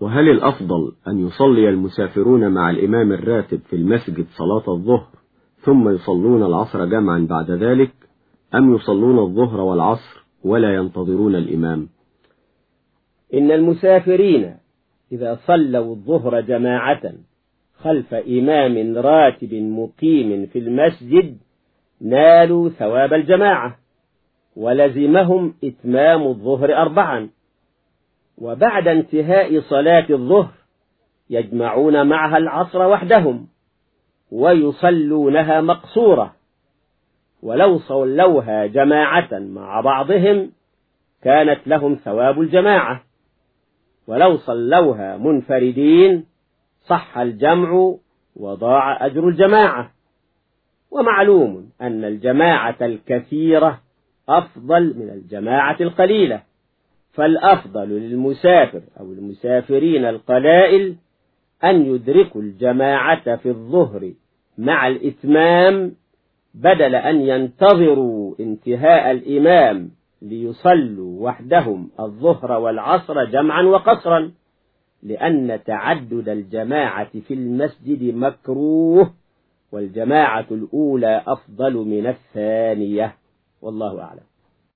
وهل الأفضل أن يصلي المسافرون مع الإمام الراتب في المسجد صلاة الظهر ثم يصلون العصر جمعا بعد ذلك أم يصلون الظهر والعصر ولا ينتظرون الإمام؟ إن المسافرين إذا صلوا الظهر جماعة خلف إمام راتب مقيم في المسجد نالوا ثواب الجماعة ولزمهم إتمام الظهر أربعا. وبعد انتهاء صلاة الظهر يجمعون معها العصر وحدهم ويصلونها مقصورة ولو صلوها جماعة مع بعضهم كانت لهم ثواب الجماعة. ولو صلوها منفردين صح الجمع وضاع أجر الجماعة. ومعلوم أن الجماعة الكثيرة أفضل من الجماعة القليلة. فالأفضل للمسافر أو المسافرين القلائل أن يدركوا الجماعة في الظهر مع الإتمام بدل أن ينتظروا انتهاء الإمام ليصلوا وحدهم الظهر والعصر جمعا وقصرا لأن تعدد الجماعة في المسجد مكروه والجماعة الأولى أفضل من الثانية. والله أعلم.